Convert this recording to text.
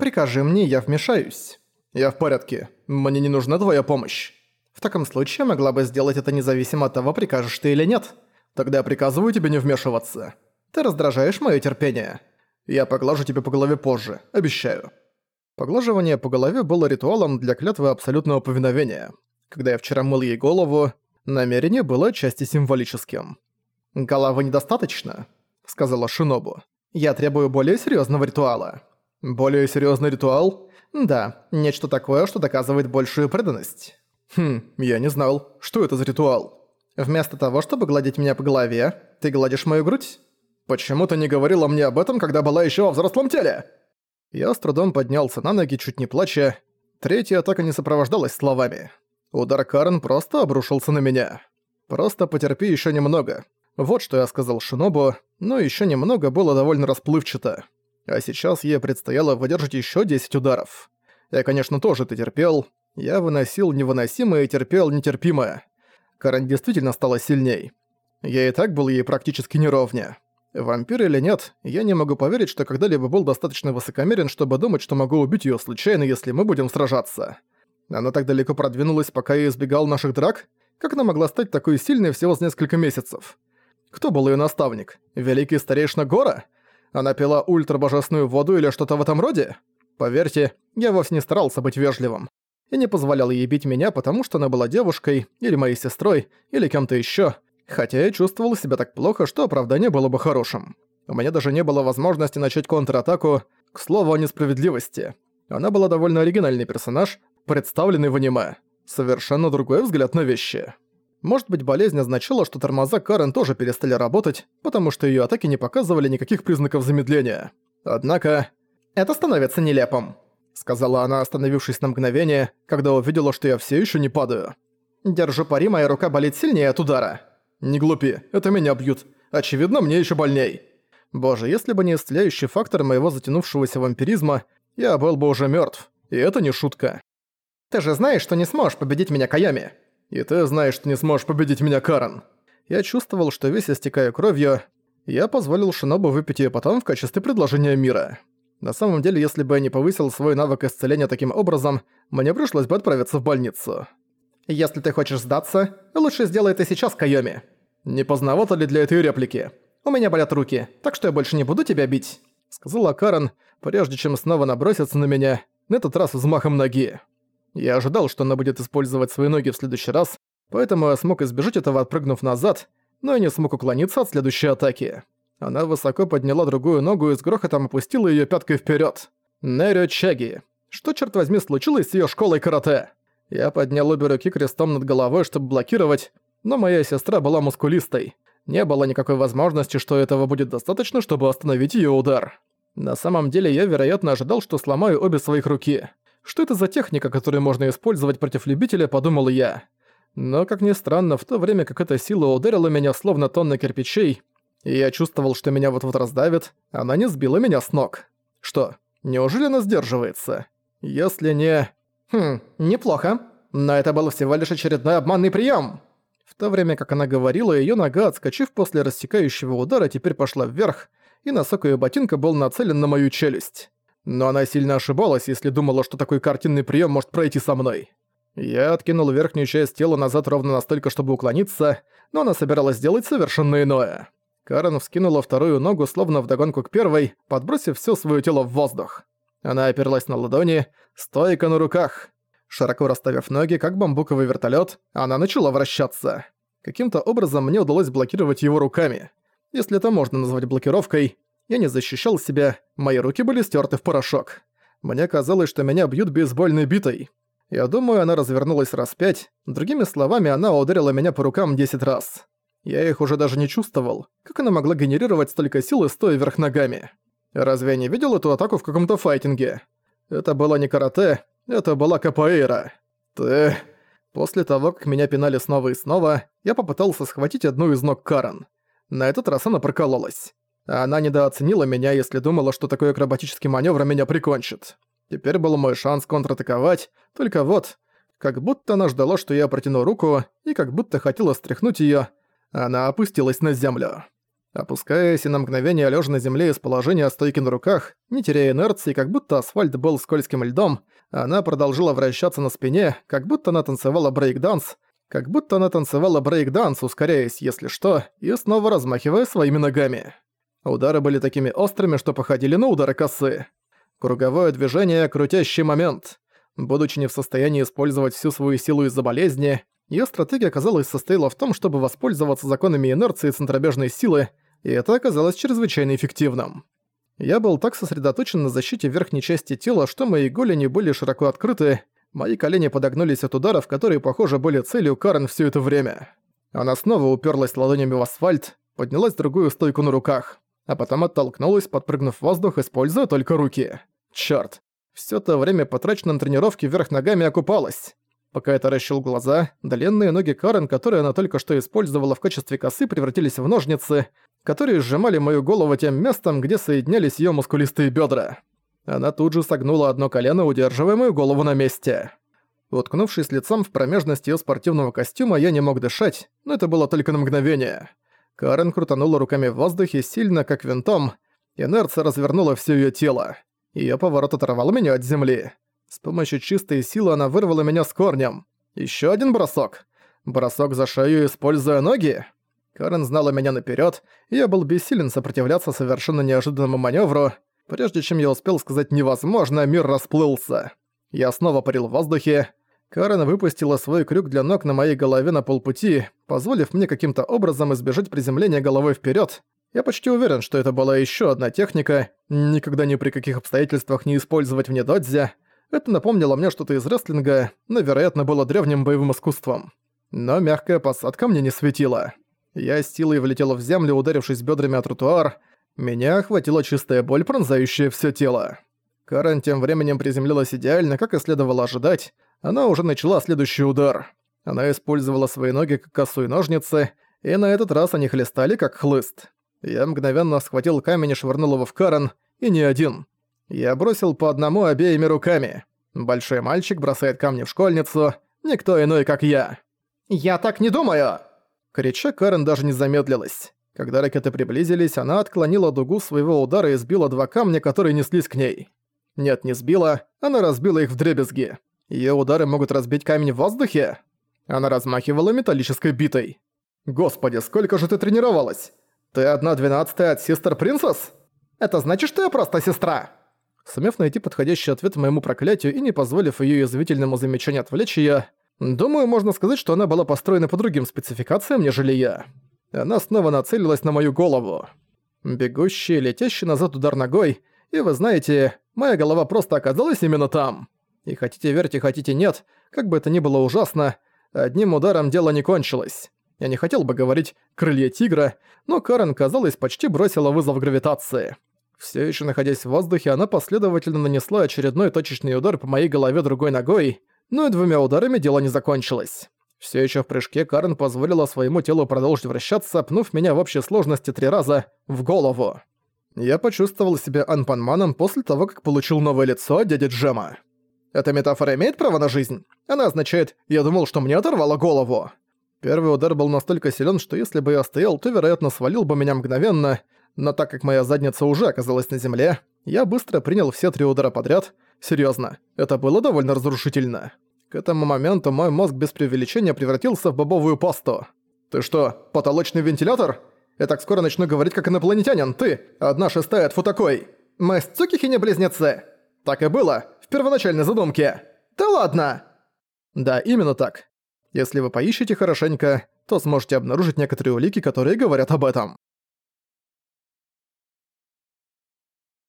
Прикажи мне, я вмешаюсь». «Я в порядке. Мне не нужна твоя помощь». «В таком случае могла бы сделать это независимо от того, прикажешь ты или нет. Тогда я приказываю тебе не вмешиваться. Ты раздражаешь моё терпение. Я поглажу тебе по голове позже, обещаю». Поглаживание по голове было ритуалом для клятвы абсолютного повиновения. Когда я вчера мыл ей голову, намерение было отчасти символическим. «Головы недостаточно», — сказала Шинобу. «Я требую более серьезного ритуала». «Более серьезный ритуал?» «Да, нечто такое, что доказывает большую преданность». «Хм, я не знал. Что это за ритуал?» «Вместо того, чтобы гладить меня по голове, ты гладишь мою грудь?» «Почему ты не говорила мне об этом, когда была еще во взрослом теле?» Я с трудом поднялся на ноги, чуть не плача. Третья атака не сопровождалась словами. Удар Карен просто обрушился на меня. «Просто потерпи еще немного». Вот что я сказал Шинобу, но еще немного было довольно расплывчато. А сейчас ей предстояло выдержать еще 10 ударов. Я, конечно, тоже это терпел. Я выносил невыносимое и терпел нетерпимое. Карен действительно стала сильней. Я и так был ей практически неровня. Вампир или нет, я не могу поверить, что когда-либо был достаточно высокомерен, чтобы думать, что могу убить её случайно, если мы будем сражаться. Она так далеко продвинулась, пока я избегал наших драк? Как она могла стать такой сильной всего за несколько месяцев? Кто был её наставник? Великий старейшина Гора? Она пила ультрабожественную воду или что-то в этом роде? Поверьте, я вовсе не старался быть вежливым. И не позволял ей бить меня, потому что она была девушкой, или моей сестрой, или кем-то ещё, Хотя я чувствовал себя так плохо, что оправдание было бы хорошим. У меня даже не было возможности начать контратаку, к слову о несправедливости. Она была довольно оригинальный персонаж, представленный в аниме. Совершенно другой взгляд на вещи. Может быть, болезнь означала, что тормоза Карен тоже перестали работать, потому что её атаки не показывали никаких признаков замедления. Однако... «Это становится нелепым», — сказала она, остановившись на мгновение, когда увидела, что я всё ещё не падаю. «Держу пари, моя рука болит сильнее от удара». «Не глупи, это меня бьют. Очевидно, мне еще больней». Боже, если бы не исцеляющий фактор моего затянувшегося вампиризма, я был бы уже мертв. И это не шутка. «Ты же знаешь, что не сможешь победить меня Каями!» «И ты знаешь, что не сможешь победить меня Карен!» Я чувствовал, что весь истекаю кровью. Я позволил Шинобу выпить ее потом в качестве предложения мира. На самом деле, если бы я не повысил свой навык исцеления таким образом, мне пришлось бы отправиться в больницу. Если ты хочешь сдаться, лучше сделай это сейчас, Кайоми. Не поздновато ли для этой реплики? У меня болят руки, так что я больше не буду тебя бить», — сказала Карен, прежде чем снова наброситься на меня, на этот раз взмахом ноги. Я ожидал, что она будет использовать свои ноги в следующий раз, поэтому я смог избежать этого, отпрыгнув назад, но и не смог уклониться от следующей атаки. Она высоко подняла другую ногу и с грохотом опустила её пяткой вперёд. Нерё Чаги. Что, черт возьми, случилось с её школой карате? Я поднял обе руки крестом над головой, чтобы блокировать, но моя сестра была мускулистой. Не было никакой возможности, что этого будет достаточно, чтобы остановить её удар. На самом деле я, вероятно, ожидал, что сломаю обе своих руки. Что это за техника, которую можно использовать против любителя, подумал я. Но, как ни странно, в то время как эта сила ударила меня словно тонна кирпичей, и я чувствовал, что меня вот-вот раздавит, она не сбила меня с ног. Что, неужели она сдерживается? Если не... «Хм, неплохо. Но это был всего лишь очередной обманный прием. В то время как она говорила, ее нога, отскочив после рассекающего удара, теперь пошла вверх, и носок ее ботинка был нацелен на мою челюсть. Но она сильно ошибалась, если думала, что такой картинный прием может пройти со мной. Я откинул верхнюю часть тела назад ровно настолько, чтобы уклониться, но она собиралась сделать совершенно иное. Карен вскинула вторую ногу, словно вдогонку к первой, подбросив все свое тело в воздух. Она оперлась на ладони, стойка на руках. Широко расставив ноги, как бамбуковый вертолет, она начала вращаться. Каким-то образом мне удалось блокировать его руками. Если это можно назвать блокировкой, я не защищал себя, мои руки были стерты в порошок. Мне казалось, что меня бьют бейсбольной битой. Я думаю, она развернулась раз пять, другими словами, она ударила меня по рукам 10 раз. Я их уже даже не чувствовал. Как она могла генерировать столько силы, стоя вверх ногами? Разве я не видел эту атаку в каком-то файтинге? Это было не карате, это была капоэйра. Ты... После того, как меня пинали снова и снова, я попытался схватить одну из ног Карен. На этот раз она прокололась. Она недооценила меня, если думала, что такой акробатический маневр меня прикончит. Теперь был мой шанс контратаковать, только вот, как будто она ждала, что я протяну руку, и как будто хотела стряхнуть её, она опустилась на землю. Опускаясь и на мгновение лежа на земле из положения стойки на руках, не теряя инерции, как будто асфальт был скользким льдом, она продолжила вращаться на спине, как будто она танцевала брейк-данс, как будто она танцевала брейк-данс, ускоряясь, если что, и снова размахивая своими ногами. Удары были такими острыми, что походили на удары косы. Круговое движение – крутящий момент. Будучи не в состоянии использовать всю свою силу из-за болезни, Её стратегия, оказалась состояла в том, чтобы воспользоваться законами инерции центробежной силы, и это оказалось чрезвычайно эффективным. Я был так сосредоточен на защите верхней части тела, что мои голени были широко открыты, мои колени подогнулись от ударов, которые, похоже, были целью Карен всё это время. Она снова уперлась ладонями в асфальт, поднялась в другую стойку на руках, а потом оттолкнулась, подпрыгнув в воздух, используя только руки. Чёрт. Всё то время потрачено на тренировки вверх ногами окупалось. Пока я таращил глаза, длинные ноги Карен, которые она только что использовала в качестве косы, превратились в ножницы, которые сжимали мою голову тем местом, где соединялись её мускулистые бёдра. Она тут же согнула одно колено, удерживая мою голову на месте. Уткнувшись лицом в промежность её спортивного костюма, я не мог дышать, но это было только на мгновение. Карен крутанула руками в воздухе сильно, как винтом. Инерция развернула всё её тело. Её поворот оторвал меня от земли. С помощью чистой силы она вырвала меня с корнем. Еще один бросок. Бросок за шею, используя ноги. Карен знала меня наперед, и я был бессилен сопротивляться совершенно неожиданному маневру. Прежде чем я успел сказать «невозможно», мир расплылся. Я снова парил в воздухе. Карен выпустила свой крюк для ног на моей голове на полпути, позволив мне каким-то образом избежать приземления головой вперед. Я почти уверен, что это была еще одна техника, никогда ни при каких обстоятельствах не использовать вне додзя, это напомнило мне что-то из рестлинга, но, вероятно, было древним боевым искусством. Но мягкая посадка мне не светила. Я с силой влетела в землю, ударившись бедрами о тротуар. Меня охватила чистая боль, пронзающая все тело. Карен тем временем приземлилась идеально, как и следовало ожидать. Она уже начала следующий удар. Она использовала свои ноги как косу и ножницы, и на этот раз они хлестали как хлыст. Я мгновенно схватил камень и швырнул его в Карен, и не один. Я бросил по одному обеими руками. Большой мальчик бросает камни в школьницу, никто иной, как я. «Я так не думаю!» Крича, Карен даже не замедлилась. Когда ракеты приблизились, она отклонила дугу своего удара и сбила два камня, которые неслись к ней. Нет, не сбила, она разбила их в дребезги. Её удары могут разбить камень в воздухе? Она размахивала металлической битой. «Господи, сколько же ты тренировалась? Ты одна двенадцатая от Систер Принцесс? Это значит, что я просто сестра?» Сумев найти подходящий ответ моему проклятию и не позволив её язвительному замечанию отвлечь её, думаю, можно сказать, что она была построена по другим спецификациям, нежели я. Она снова нацелилась на мою голову. Бегущий, летящий назад удар ногой, и вы знаете, моя голова просто оказалась именно там. И хотите верьте, хотите нет, как бы это ни было ужасно, одним ударом дело не кончилось. Я не хотел бы говорить «крылья тигра», но Карен, казалось, почти бросила вызов гравитации. Все еще находясь в воздухе, она последовательно нанесла очередной точечный удар по моей голове другой ногой, но и двумя ударами дело не закончилось. Все еще в прыжке Карен позволила своему телу продолжить вращаться, пнув меня в общей сложности три раза в голову. Я почувствовал себя анпанманом после того, как получил новое лицо дяди Джема. Эта метафора имеет право на жизнь? Она означает «я думал, что мне оторвало голову». Первый удар был настолько силен, что если бы я стоял, то, вероятно, свалил бы меня мгновенно, но так как моя задница уже оказалась на земле, я быстро принял все три удара подряд. Серьезно, это было довольно разрушительно. К этому моменту мой мозг без преувеличения превратился в бобовую пасту. «Ты что, потолочный вентилятор? Я так скоро начну говорить как инопланетянин. Ты, одна шестая от такой. Мы с Цукихи-не-близнецы!» «Так и было, первоначальной задумке!» «Да ладно!» Да, именно так. Если вы поищете хорошенько, то сможете обнаружить некоторые улики, которые говорят об этом.